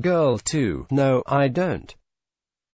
Girl 2, no, I don't.